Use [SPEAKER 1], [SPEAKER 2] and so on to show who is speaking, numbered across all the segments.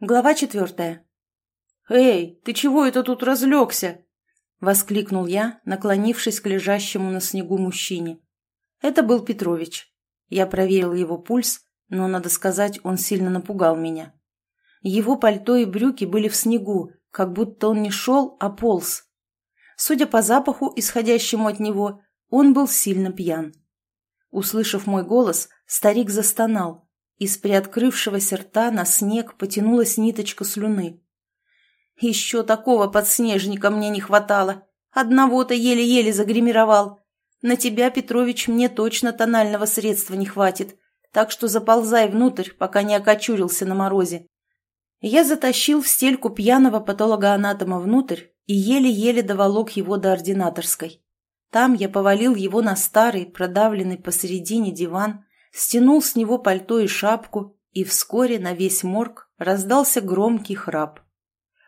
[SPEAKER 1] Глава четвертая. «Эй, ты чего это тут разлегся?» — воскликнул я, наклонившись к лежащему на снегу мужчине. Это был Петрович. Я проверил его пульс, но, надо сказать, он сильно напугал меня. Его пальто и брюки были в снегу, как будто он не шел, а полз. Судя по запаху, исходящему от него, он был сильно пьян. Услышав мой голос, старик застонал, из приоткрывшегося рта на снег потянулась ниточка слюны. «Еще такого подснежника мне не хватало. Одного-то еле-еле загримировал. На тебя, Петрович, мне точно тонального средства не хватит, так что заползай внутрь, пока не окочурился на морозе». Я затащил в стельку пьяного патологоанатома внутрь и еле-еле доволок его до ординаторской. Там я повалил его на старый, продавленный посередине диван, стянул с него пальто и шапку, и вскоре на весь морг раздался громкий храп.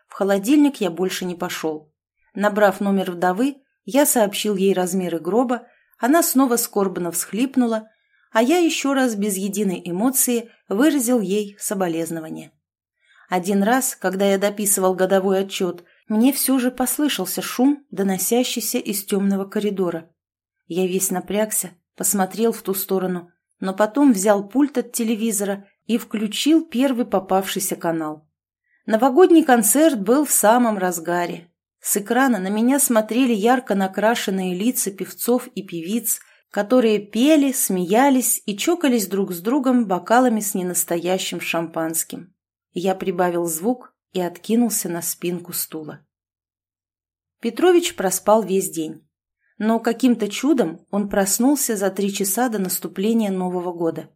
[SPEAKER 1] В холодильник я больше не пошел. Набрав номер вдовы, я сообщил ей размеры гроба, она снова скорбно всхлипнула, а я еще раз без единой эмоции выразил ей соболезнование. Один раз, когда я дописывал годовой отчет, мне все же послышался шум, доносящийся из темного коридора. Я весь напрягся, посмотрел в ту сторону но потом взял пульт от телевизора и включил первый попавшийся канал. Новогодний концерт был в самом разгаре. С экрана на меня смотрели ярко накрашенные лица певцов и певиц, которые пели, смеялись и чокались друг с другом бокалами с ненастоящим шампанским. Я прибавил звук и откинулся на спинку стула. Петрович проспал весь день но каким-то чудом он проснулся за три часа до наступления Нового года.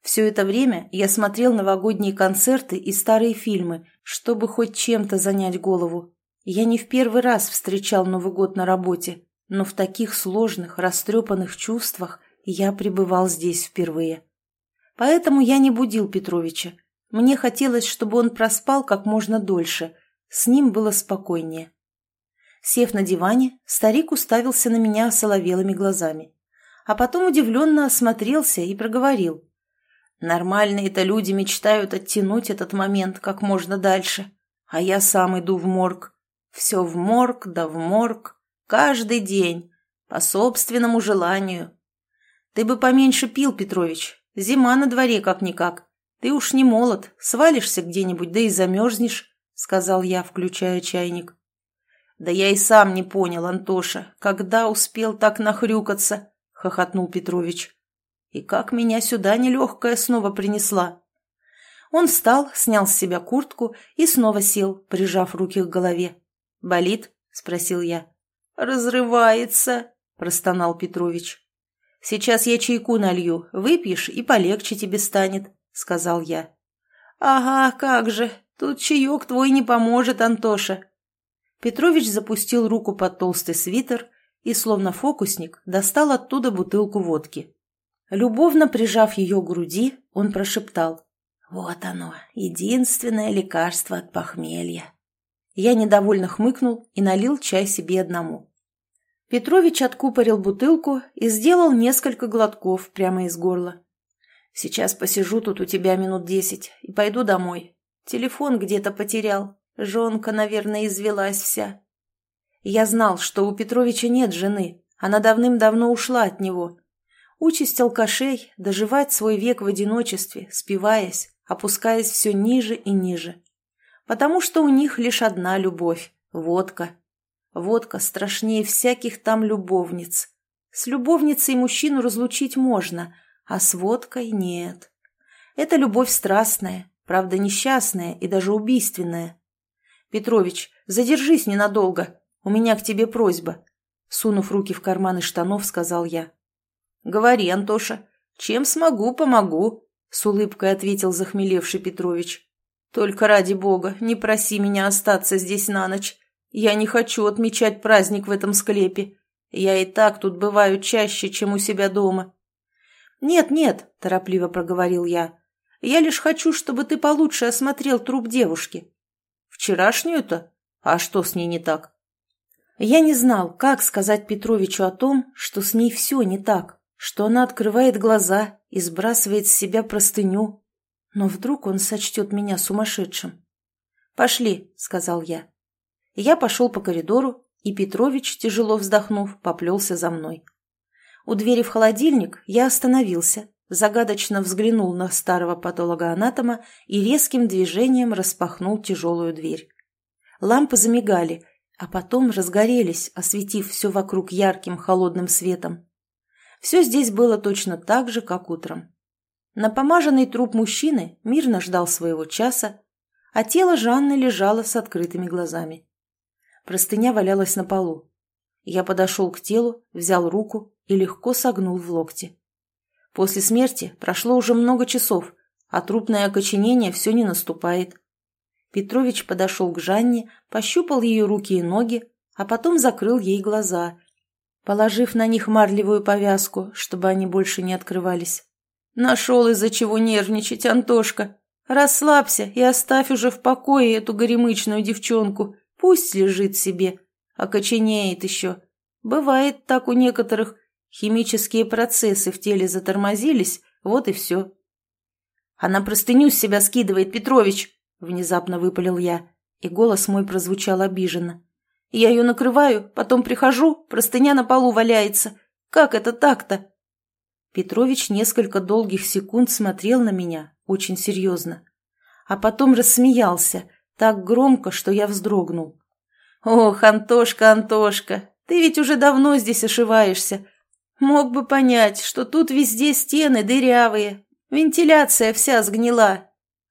[SPEAKER 1] Все это время я смотрел новогодние концерты и старые фильмы, чтобы хоть чем-то занять голову. Я не в первый раз встречал Новый год на работе, но в таких сложных, растрепанных чувствах я пребывал здесь впервые. Поэтому я не будил Петровича. Мне хотелось, чтобы он проспал как можно дольше. С ним было спокойнее. Сев на диване, старик уставился на меня соловелыми глазами. А потом удивленно осмотрелся и проговорил. «Нормальные-то люди мечтают оттянуть этот момент как можно дальше. А я сам иду в морг. Все в морг, да в морг. Каждый день. По собственному желанию. Ты бы поменьше пил, Петрович. Зима на дворе как-никак. Ты уж не молод, свалишься где-нибудь, да и замерзнешь», — сказал я, включая чайник. «Да я и сам не понял, Антоша, когда успел так нахрюкаться?» — хохотнул Петрович. «И как меня сюда нелегкая снова принесла?» Он встал, снял с себя куртку и снова сел, прижав руки к голове. «Болит?» — спросил я. «Разрывается», — простонал Петрович. «Сейчас я чайку налью, выпьешь, и полегче тебе станет», — сказал я. «Ага, как же, тут чаек твой не поможет, Антоша», Петрович запустил руку под толстый свитер и, словно фокусник, достал оттуда бутылку водки. Любовно прижав ее к груди, он прошептал. «Вот оно, единственное лекарство от похмелья». Я недовольно хмыкнул и налил чай себе одному. Петрович откупорил бутылку и сделал несколько глотков прямо из горла. «Сейчас посижу тут у тебя минут десять и пойду домой. Телефон где-то потерял. Жонка, наверное, извелась вся. Я знал, что у Петровича нет жены, она давным-давно ушла от него. Участь алкашей – доживать свой век в одиночестве, спиваясь, опускаясь все ниже и ниже. Потому что у них лишь одна любовь – водка. Водка страшнее всяких там любовниц. С любовницей мужчину разлучить можно, а с водкой нет. Это любовь страстная, правда несчастная и даже убийственная. «Петрович, задержись ненадолго. У меня к тебе просьба», — сунув руки в карманы штанов, сказал я. «Говори, Антоша. Чем смогу, помогу», — с улыбкой ответил захмелевший Петрович. «Только ради бога, не проси меня остаться здесь на ночь. Я не хочу отмечать праздник в этом склепе. Я и так тут бываю чаще, чем у себя дома». «Нет-нет», — торопливо проговорил я. «Я лишь хочу, чтобы ты получше осмотрел труп девушки. Вчерашнюю-то? А что с ней не так? Я не знал, как сказать Петровичу о том, что с ней все не так, что она открывает глаза и сбрасывает с себя простыню. Но вдруг он сочтет меня сумасшедшим. «Пошли», — сказал я. Я пошел по коридору, и Петрович, тяжело вздохнув, поплелся за мной. У двери в холодильник я остановился, загадочно взглянул на старого патологоанатома и резким движением распахнул тяжелую дверь. Лампы замигали, а потом разгорелись, осветив все вокруг ярким холодным светом. Все здесь было точно так же, как утром. Напомаженный труп мужчины мирно ждал своего часа, а тело Жанны лежало с открытыми глазами. Простыня валялась на полу. Я подошел к телу, взял руку и легко согнул в локте. После смерти прошло уже много часов, а трупное окоченение все не наступает. Петрович подошел к Жанне, пощупал ее руки и ноги, а потом закрыл ей глаза, положив на них марлевую повязку, чтобы они больше не открывались. «Нашел из-за чего нервничать, Антошка. Расслабься и оставь уже в покое эту горемычную девчонку. Пусть лежит себе, окоченеет еще. Бывает так у некоторых. Химические процессы в теле затормозились, вот и все». «Она простыню с себя скидывает, Петрович!» Внезапно выпалил я, и голос мой прозвучал обиженно. «Я ее накрываю, потом прихожу, простыня на полу валяется. Как это так-то?» Петрович несколько долгих секунд смотрел на меня, очень серьезно. А потом рассмеялся, так громко, что я вздрогнул. «Ох, Антошка, Антошка, ты ведь уже давно здесь ошиваешься. Мог бы понять, что тут везде стены дырявые, вентиляция вся сгнила,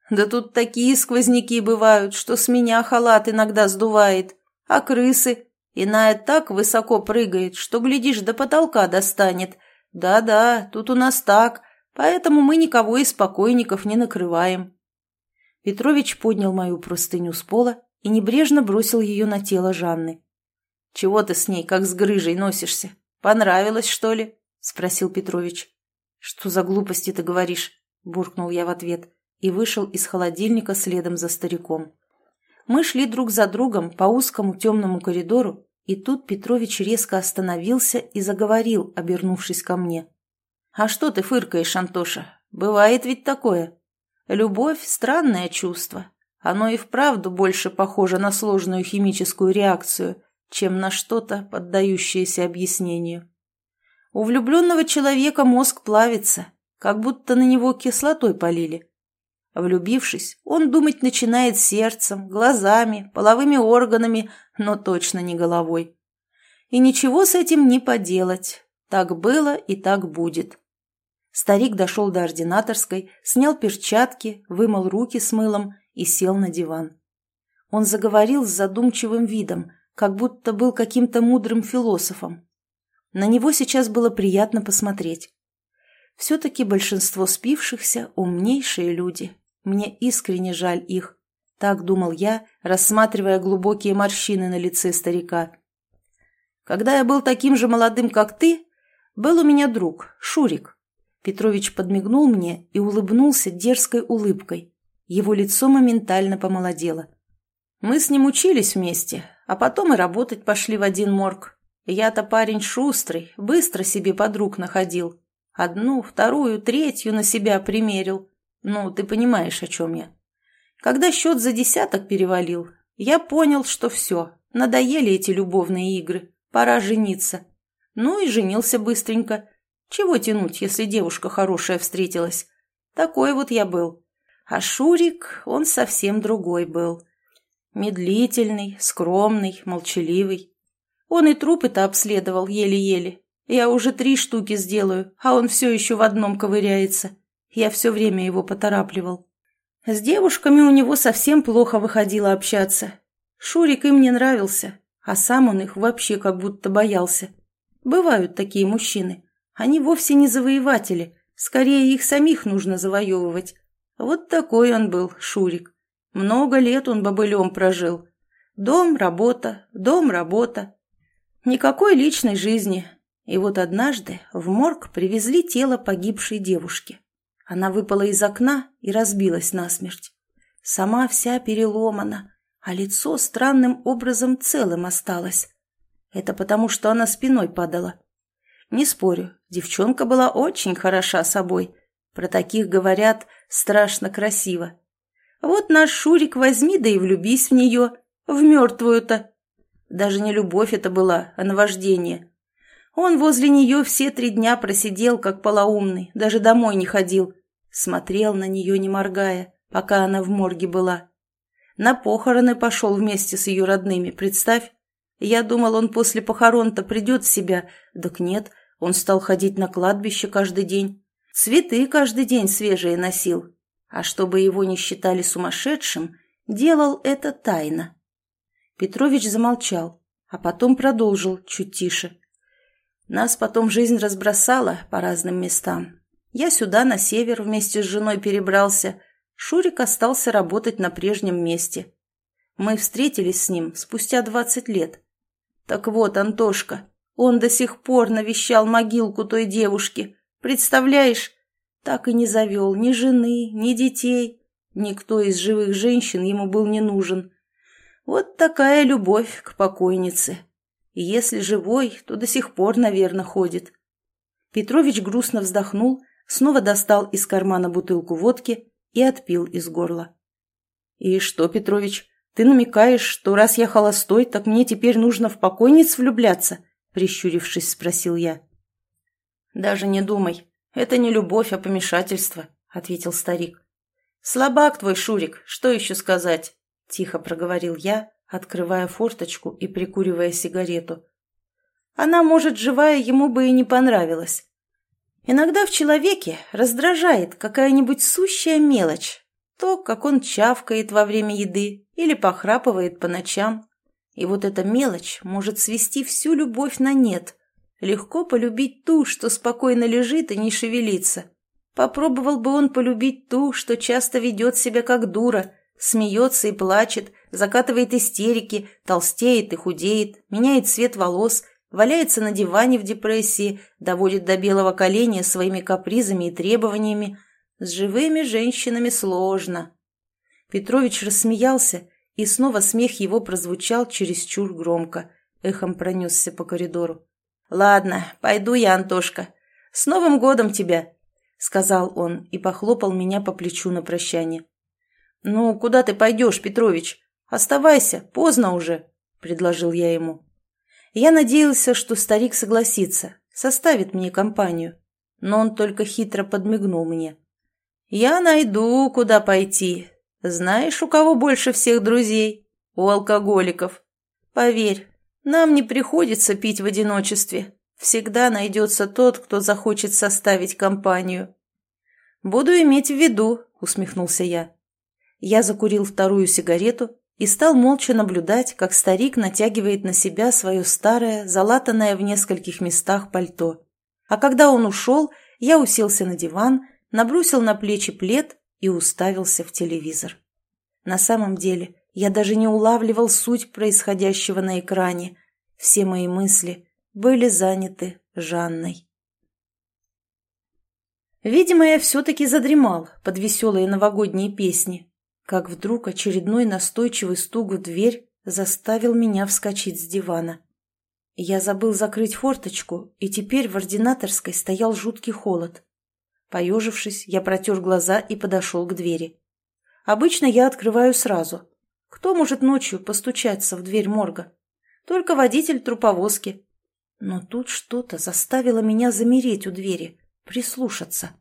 [SPEAKER 1] да тут такие сквозняки бывают, что с меня халат иногда сдувает. А крысы? Иная так высоко прыгает, что, глядишь, до потолка достанет. Да-да, тут у нас так, поэтому мы никого из покойников не накрываем. Петрович поднял мою простыню с пола и небрежно бросил ее на тело Жанны. «Чего ты с ней, как с грыжей, носишься? Понравилось, что ли?» – спросил Петрович. «Что за глупости ты говоришь?» – буркнул я в ответ и вышел из холодильника следом за стариком. Мы шли друг за другом по узкому темному коридору, и тут Петрович резко остановился и заговорил, обернувшись ко мне. «А что ты фыркаешь, Антоша? Бывает ведь такое. Любовь – странное чувство. Оно и вправду больше похоже на сложную химическую реакцию, чем на что-то, поддающееся объяснению. У влюбленного человека мозг плавится, как будто на него кислотой полили. Влюбившись, он думать начинает сердцем, глазами, половыми органами, но точно не головой. И ничего с этим не поделать. Так было и так будет. Старик дошел до ординаторской, снял перчатки, вымыл руки с мылом и сел на диван. Он заговорил с задумчивым видом, как будто был каким-то мудрым философом. На него сейчас было приятно посмотреть. Все-таки большинство спившихся – умнейшие люди. Мне искренне жаль их. Так думал я, рассматривая глубокие морщины на лице старика. Когда я был таким же молодым, как ты, был у меня друг, Шурик. Петрович подмигнул мне и улыбнулся дерзкой улыбкой. Его лицо моментально помолодело. Мы с ним учились вместе, а потом и работать пошли в один морг. Я-то парень шустрый, быстро себе подруг находил. Одну, вторую, третью на себя примерил. Ну, ты понимаешь, о чем я. Когда счет за десяток перевалил, я понял, что все, надоели эти любовные игры, пора жениться. Ну и женился быстренько. Чего тянуть, если девушка хорошая встретилась? Такой вот я был. А Шурик, он совсем другой был. Медлительный, скромный, молчаливый. Он и трупы-то обследовал еле-еле. Я уже три штуки сделаю, а он все еще в одном ковыряется. Я все время его поторапливал. С девушками у него совсем плохо выходило общаться. Шурик им не нравился, а сам он их вообще как будто боялся. Бывают такие мужчины. Они вовсе не завоеватели, скорее их самих нужно завоевывать. Вот такой он был, Шурик. Много лет он бобылем прожил. Дом, работа, дом, работа. Никакой личной жизни. И вот однажды в морг привезли тело погибшей девушки. Она выпала из окна и разбилась насмерть. Сама вся переломана, а лицо странным образом целым осталось. Это потому, что она спиной падала. Не спорю, девчонка была очень хороша собой. Про таких говорят страшно красиво. Вот наш Шурик возьми да и влюбись в нее, в мертвую-то. Даже не любовь это была, а наваждение. Он возле нее все три дня просидел, как полоумный, даже домой не ходил. Смотрел на нее, не моргая, пока она в морге была. На похороны пошел вместе с ее родными, представь. Я думал, он после похорон-то придет в себя. Так нет, он стал ходить на кладбище каждый день. Цветы каждый день свежие носил. А чтобы его не считали сумасшедшим, делал это тайно. Петрович замолчал, а потом продолжил чуть тише. Нас потом жизнь разбросала по разным местам. Я сюда, на север, вместе с женой перебрался. Шурик остался работать на прежнем месте. Мы встретились с ним спустя двадцать лет. Так вот, Антошка, он до сих пор навещал могилку той девушки. Представляешь? Так и не завел ни жены, ни детей. Никто из живых женщин ему был не нужен. Вот такая любовь к покойнице. Если живой, то до сих пор, наверное, ходит. Петрович грустно вздохнул, снова достал из кармана бутылку водки и отпил из горла. «И что, Петрович, ты намекаешь, что раз я холостой, так мне теперь нужно в покойниц влюбляться?» Прищурившись, спросил я. «Даже не думай. Это не любовь, а помешательство», — ответил старик. «Слабак твой, Шурик, что еще сказать?» — тихо проговорил я, открывая форточку и прикуривая сигарету. Она, может, живая ему бы и не понравилась. Иногда в человеке раздражает какая-нибудь сущая мелочь. То, как он чавкает во время еды или похрапывает по ночам. И вот эта мелочь может свести всю любовь на нет. Легко полюбить ту, что спокойно лежит и не шевелится. Попробовал бы он полюбить ту, что часто ведет себя как дура, смеется и плачет, закатывает истерики, толстеет и худеет, меняет цвет волос, валяется на диване в депрессии, доводит до белого коленя своими капризами и требованиями. С живыми женщинами сложно. Петрович рассмеялся, и снова смех его прозвучал чересчур громко, эхом пронесся по коридору. «Ладно, пойду я, Антошка. С Новым годом тебя!» — сказал он и похлопал меня по плечу на прощание. «Ну, куда ты пойдешь, Петрович? Оставайся, поздно уже», — предложил я ему. Я надеялся, что старик согласится, составит мне компанию, но он только хитро подмигнул мне. «Я найду, куда пойти. Знаешь, у кого больше всех друзей? У алкоголиков. Поверь, нам не приходится пить в одиночестве. Всегда найдется тот, кто захочет составить компанию». «Буду иметь в виду», — усмехнулся я. Я закурил вторую сигарету и стал молча наблюдать, как старик натягивает на себя свое старое, залатанное в нескольких местах пальто. А когда он ушел, я уселся на диван, набросил на плечи плед и уставился в телевизор. На самом деле, я даже не улавливал суть происходящего на экране. Все мои мысли были заняты Жанной. Видимо, я все-таки задремал под веселые новогодние песни, как вдруг очередной настойчивый стук в дверь заставил меня вскочить с дивана. Я забыл закрыть форточку, и теперь в ординаторской стоял жуткий холод. Поежившись, я протер глаза и подошел к двери. Обычно я открываю сразу. Кто может ночью постучаться в дверь морга? Только водитель труповозки. Но тут что-то заставило меня замереть у двери, прислушаться.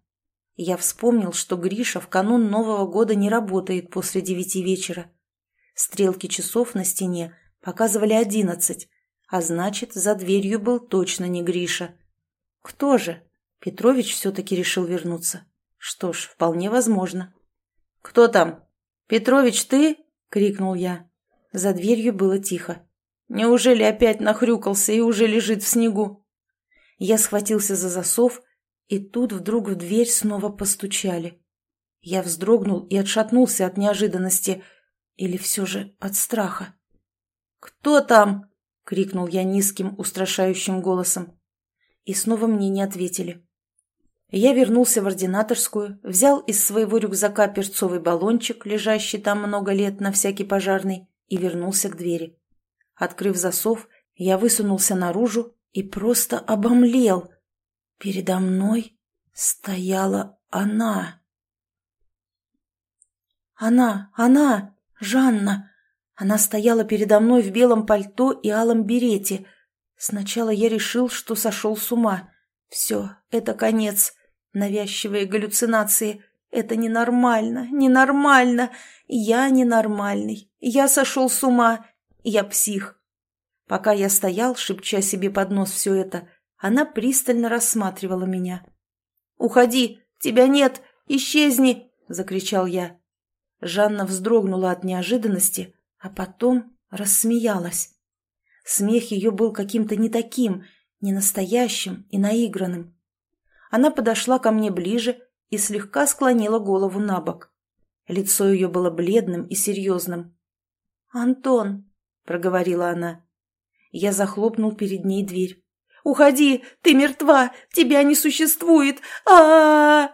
[SPEAKER 1] Я вспомнил, что Гриша в канун Нового года не работает после девяти вечера. Стрелки часов на стене показывали одиннадцать, а значит, за дверью был точно не Гриша. Кто же? Петрович все-таки решил вернуться. Что ж, вполне возможно. «Кто там? Петрович, ты?» — крикнул я. За дверью было тихо. «Неужели опять нахрюкался и уже лежит в снегу?» Я схватился за засов и тут вдруг в дверь снова постучали. Я вздрогнул и отшатнулся от неожиданности. Или все же от страха. «Кто там?» — крикнул я низким, устрашающим голосом. И снова мне не ответили. Я вернулся в ординаторскую, взял из своего рюкзака перцовый баллончик, лежащий там много лет на всякий пожарный, и вернулся к двери. Открыв засов, я высунулся наружу и просто обомлел — Передо мной стояла она. Она, она, Жанна. Она стояла передо мной в белом пальто и алом берете. Сначала я решил, что сошел с ума. Все, это конец. Навязчивые галлюцинации. Это ненормально, ненормально. Я ненормальный. Я сошел с ума. Я псих. Пока я стоял, шепча себе под нос все это, она пристально рассматривала меня. «Уходи! Тебя нет! Исчезни!» — закричал я. Жанна вздрогнула от неожиданности, а потом рассмеялась. Смех ее был каким-то не таким, не настоящим и наигранным. Она подошла ко мне ближе и слегка склонила голову на бок. Лицо ее было бледным и серьезным. «Антон», — проговорила она. Я захлопнул перед ней дверь. «Уходи! Ты мертва! Тебя не существует! а а, -а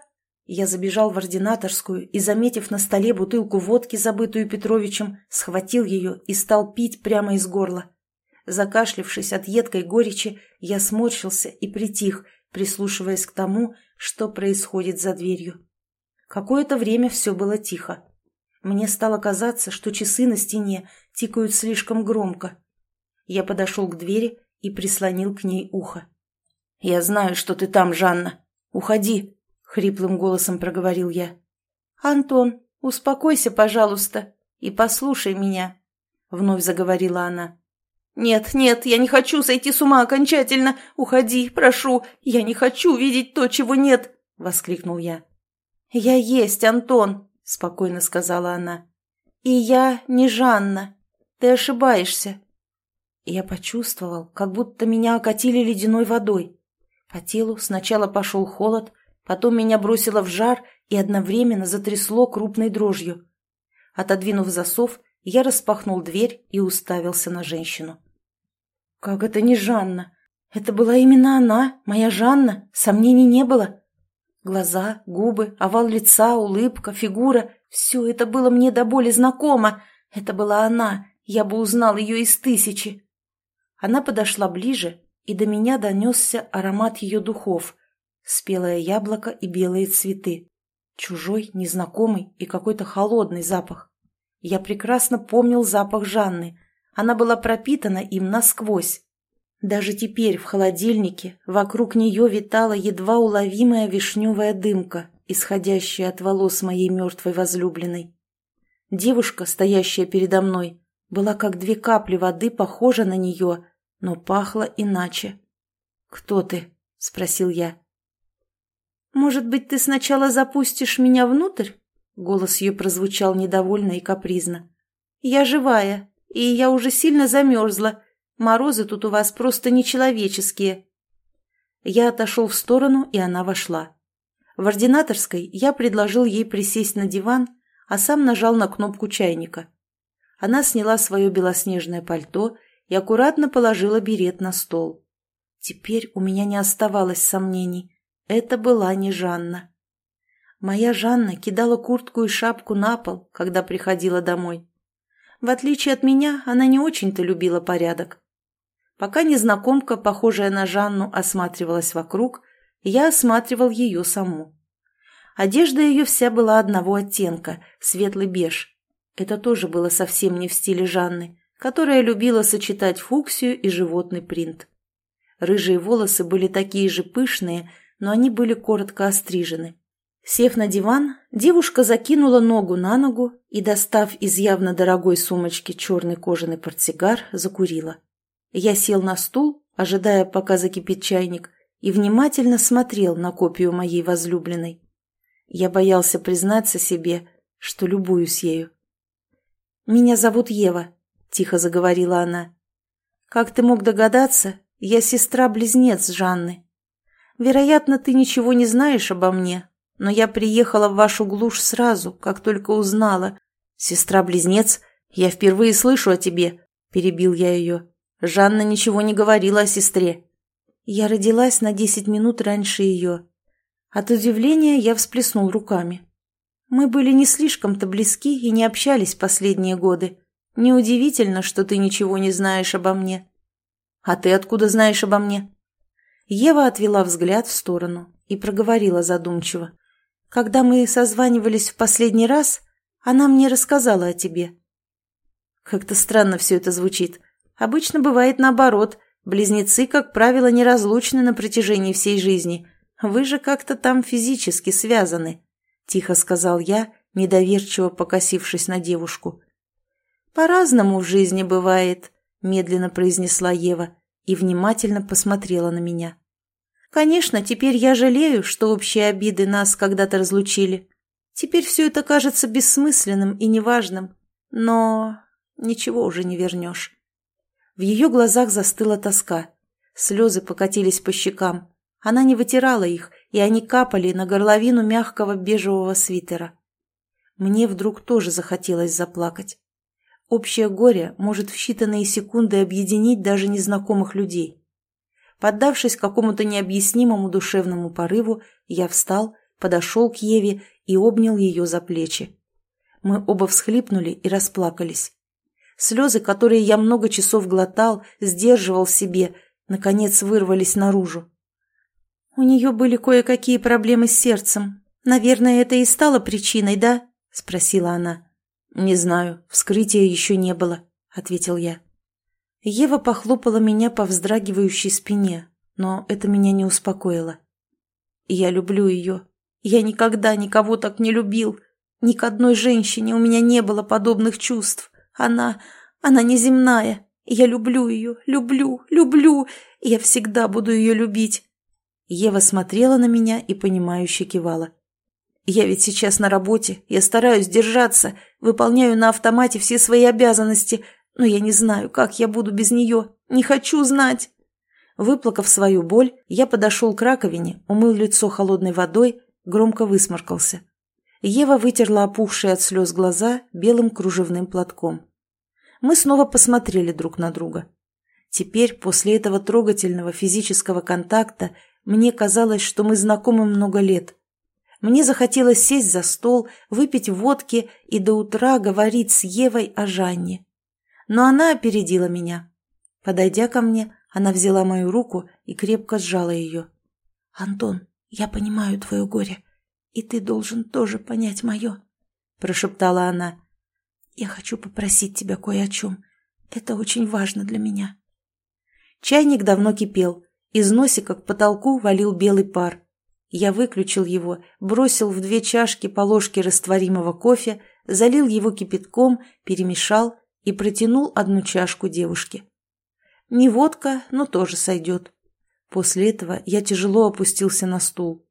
[SPEAKER 1] Я забежал в ординаторскую и, заметив на столе бутылку водки, забытую Петровичем, схватил ее и стал пить прямо из горла. Закашлившись от едкой горечи, я сморщился и притих, прислушиваясь к тому, что происходит за дверью. Какое-то время все было тихо. Мне стало казаться, что часы на стене тикают слишком громко. Я подошел к двери и прислонил к ней ухо. «Я знаю, что ты там, Жанна. Уходи!» — хриплым голосом проговорил я. «Антон, успокойся, пожалуйста, и послушай меня», — вновь заговорила она. «Нет, нет, я не хочу сойти с ума окончательно. Уходи, прошу. Я не хочу видеть то, чего нет!» — воскликнул я. «Я есть, Антон», — спокойно сказала она. «И я не Жанна. Ты ошибаешься. Я почувствовал, как будто меня окатили ледяной водой. По телу сначала пошел холод, потом меня бросило в жар и одновременно затрясло крупной дрожью. Отодвинув засов, я распахнул дверь и уставился на женщину. «Как это не Жанна? Это была именно она, моя Жанна, сомнений не было. Глаза, губы, овал лица, улыбка, фигура — все это было мне до боли знакомо. Это была она, я бы узнал ее из тысячи. Она подошла ближе, и до меня донесся аромат ее духов. Спелое яблоко и белые цветы. Чужой, незнакомый и какой-то холодный запах. Я прекрасно помнил запах Жанны. Она была пропитана им насквозь. Даже теперь в холодильнике вокруг нее витала едва уловимая вишневая дымка, исходящая от волос моей мертвой возлюбленной. Девушка, стоящая передо мной, была как две капли воды похожа на нее, но пахло иначе. «Кто ты?» — спросил я. «Может быть, ты сначала запустишь меня внутрь?» Голос ее прозвучал недовольно и капризно. «Я живая, и я уже сильно замерзла. Морозы тут у вас просто нечеловеческие». Я отошел в сторону, и она вошла. В ординаторской я предложил ей присесть на диван, а сам нажал на кнопку чайника. Она сняла свое белоснежное пальто и аккуратно положила берет на стол. Теперь у меня не оставалось сомнений. Это была не Жанна. Моя Жанна кидала куртку и шапку на пол, когда приходила домой. В отличие от меня, она не очень-то любила порядок. Пока незнакомка, похожая на Жанну, осматривалась вокруг, я осматривал ее саму. Одежда ее вся была одного оттенка, светлый беж. Это тоже было совсем не в стиле Жанны которая любила сочетать фуксию и животный принт. Рыжие волосы были такие же пышные, но они были коротко острижены. Сев на диван, девушка закинула ногу на ногу и, достав из явно дорогой сумочки черный кожаный портсигар, закурила. Я сел на стул, ожидая, пока закипит чайник, и внимательно смотрел на копию моей возлюбленной. Я боялся признаться себе, что любуюсь ею. «Меня зовут Ева», — тихо заговорила она. «Как ты мог догадаться, я сестра-близнец Жанны. Вероятно, ты ничего не знаешь обо мне, но я приехала в вашу глушь сразу, как только узнала. Сестра-близнец, я впервые слышу о тебе», — перебил я ее. Жанна ничего не говорила о сестре. Я родилась на десять минут раньше ее. От удивления я всплеснул руками. Мы были не слишком-то близки и не общались последние годы. Неудивительно, что ты ничего не знаешь обо мне. А ты откуда знаешь обо мне? Ева отвела взгляд в сторону и проговорила задумчиво. Когда мы созванивались в последний раз, Она мне рассказала о тебе». Как-то странно все это звучит. Обычно бывает наоборот. Близнецы, как правило, неразлучны на протяжении всей жизни. Вы же как-то там физически связаны», — тихо сказал я, недоверчиво покосившись на девушку. «По-разному в жизни бывает», — медленно произнесла Ева и внимательно посмотрела на меня. «Конечно, теперь я жалею, что общие обиды нас когда-то разлучили. Теперь все это кажется бессмысленным и неважным, но ничего уже не вернешь». В ее глазах застыла тоска. Слезы покатились по щекам. Она не вытирала их, и они капали на горловину мягкого бежевого свитера. Мне вдруг тоже захотелось заплакать. Общее горе может в считанные секунды объединить даже незнакомых людей. Поддавшись какому-то необъяснимому душевному порыву, я встал, подошел к Еве и обнял ее за плечи. Мы оба всхлипнули и расплакались. Слезы, которые я много часов глотал, сдерживал себе, наконец вырвались наружу. «У нее были кое-какие проблемы с сердцем. Наверное, это и стало причиной, да?» – спросила она. «Не знаю, вскрытия еще не было», — ответил я. Ева похлопала меня по вздрагивающей спине, но это меня не успокоило. «Я люблю ее. Я никогда никого так не любил. Ни к одной женщине у меня не было подобных чувств. Она... она неземная. Я люблю ее, люблю, люблю. Я всегда буду ее любить». Ева смотрела на меня и понимающе кивала. Я ведь сейчас на работе, я стараюсь держаться, выполняю на автомате все свои обязанности, но я не знаю, как я буду без нее, не хочу знать. Выплакав свою боль, я подошел к раковине, умыл лицо холодной водой, громко высморкался. Ева вытерла опухшие от слез глаза белым кружевным платком. Мы снова посмотрели друг на друга. Теперь, после этого трогательного физического контакта, мне казалось, что мы знакомы много лет – мне захотелось сесть за стол, выпить водки и до утра говорить с Евой о Жанне. Но она опередила меня. Подойдя ко мне, она взяла мою руку и крепко сжала ее. «Антон, я понимаю твое горе, и ты должен тоже понять мое», – прошептала она. «Я хочу попросить тебя кое о чем. Это очень важно для меня». Чайник давно кипел. Из носика к потолку валил белый пар. Я выключил его, бросил в две чашки по ложке растворимого кофе, залил его кипятком, перемешал и протянул одну чашку девушке. Не водка, но тоже сойдет. После этого я тяжело опустился на стул.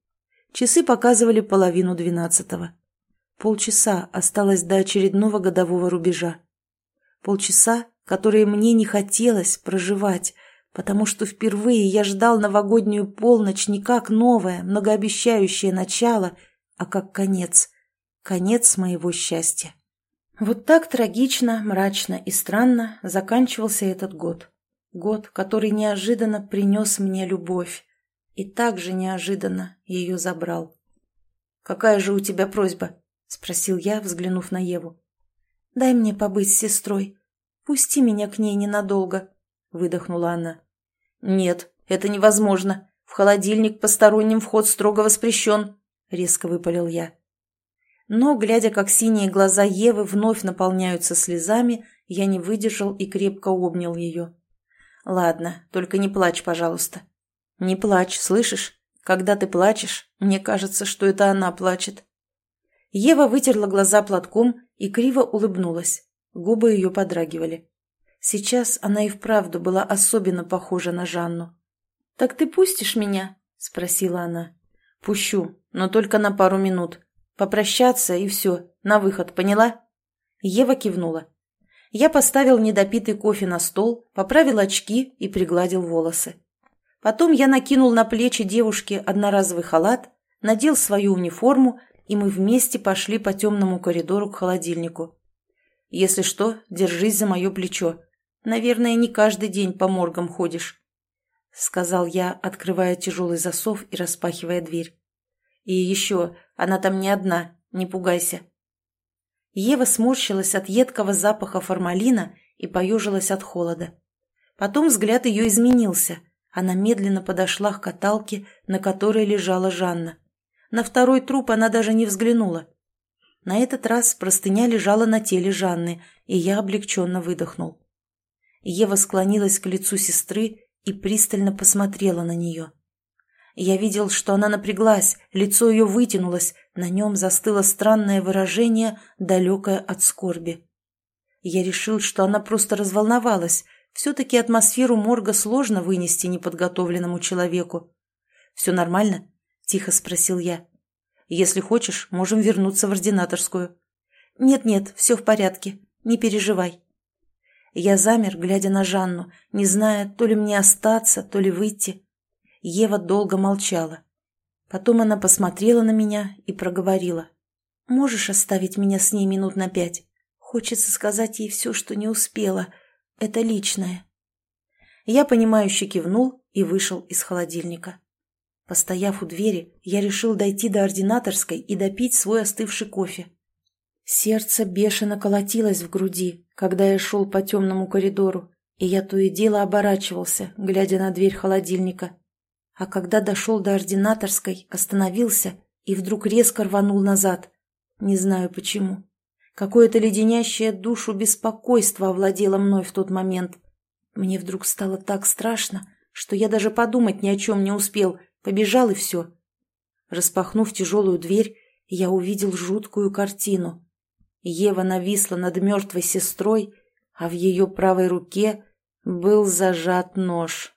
[SPEAKER 1] Часы показывали половину двенадцатого. Полчаса осталось до очередного годового рубежа. Полчаса, которые мне не хотелось проживать, потому что впервые я ждал новогоднюю полночь не как новое, многообещающее начало, а как конец, конец моего счастья. Вот так трагично, мрачно и странно заканчивался этот год. Год, который неожиданно принес мне любовь, и также неожиданно ее забрал. «Какая же у тебя просьба?» — спросил я, взглянув на Еву. «Дай мне побыть с сестрой. Пусти меня к ней ненадолго», — выдохнула она. «Нет, это невозможно. В холодильник посторонним вход строго воспрещен», — резко выпалил я. Но, глядя, как синие глаза Евы вновь наполняются слезами, я не выдержал и крепко обнял ее. «Ладно, только не плачь, пожалуйста». «Не плачь, слышишь? Когда ты плачешь, мне кажется, что это она плачет». Ева вытерла глаза платком и криво улыбнулась. Губы ее подрагивали. Сейчас она и вправду была особенно похожа на Жанну. «Так ты пустишь меня?» – спросила она. «Пущу, но только на пару минут. Попрощаться и все, на выход, поняла?» Ева кивнула. Я поставил недопитый кофе на стол, поправил очки и пригладил волосы. Потом я накинул на плечи девушки одноразовый халат, надел свою униформу, и мы вместе пошли по темному коридору к холодильнику. «Если что, держись за мое плечо. Наверное, не каждый день по моргам ходишь», — сказал я, открывая тяжелый засов и распахивая дверь. «И еще, она там не одна, не пугайся». Ева сморщилась от едкого запаха формалина и поежилась от холода. Потом взгляд ее изменился. Она медленно подошла к каталке, на которой лежала Жанна. На второй труп она даже не взглянула. На этот раз простыня лежала на теле Жанны, и я облегченно выдохнул. Ева склонилась к лицу сестры и пристально посмотрела на нее. Я видел, что она напряглась, лицо ее вытянулось, на нем застыло странное выражение, далекое от скорби. Я решил, что она просто разволновалась, все-таки атмосферу морга сложно вынести неподготовленному человеку. «Все нормально?» – тихо спросил я. «Если хочешь, можем вернуться в ординаторскую». «Нет-нет, все в порядке, не переживай». Я замер, глядя на Жанну, не зная, то ли мне остаться, то ли выйти. Ева долго молчала. Потом она посмотрела на меня и проговорила. «Можешь оставить меня с ней минут на пять? Хочется сказать ей все, что не успела. Это личное». Я, понимающе кивнул и вышел из холодильника. Постояв у двери, я решил дойти до ординаторской и допить свой остывший кофе. Сердце бешено колотилось в груди, когда я шел по темному коридору, и я то и дело оборачивался, глядя на дверь холодильника. А когда дошел до ординаторской, остановился и вдруг резко рванул назад. Не знаю почему. Какое-то леденящее душу беспокойство овладело мной в тот момент. Мне вдруг стало так страшно, что я даже подумать ни о чем не успел — Побежал и все. Распахнув тяжелую дверь, я увидел жуткую картину. Ева нависла над мертвой сестрой, а в ее правой руке был зажат нож.